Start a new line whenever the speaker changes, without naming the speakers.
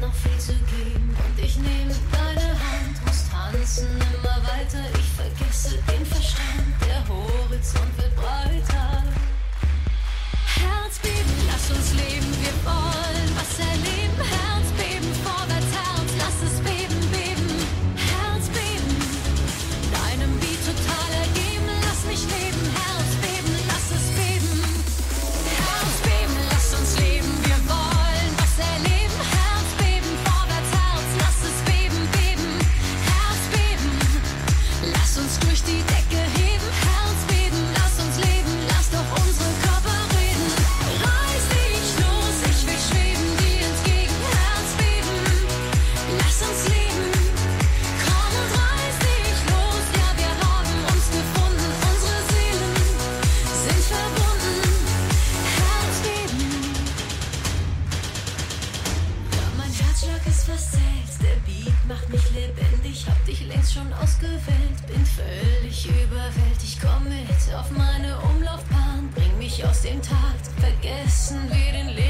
noch viel zu geben. Und ich nehme deine Hand, muss tanzen immer weiter. Ich vergesse den Herzschlag ist versetzt, der Beat macht mich lebendig, hab dich längst schon ausgewählt, bin völlig überwältigt, komm mit auf meine Umlaufbahn, bring mich aus dem Takt, vergessen wir den Leben.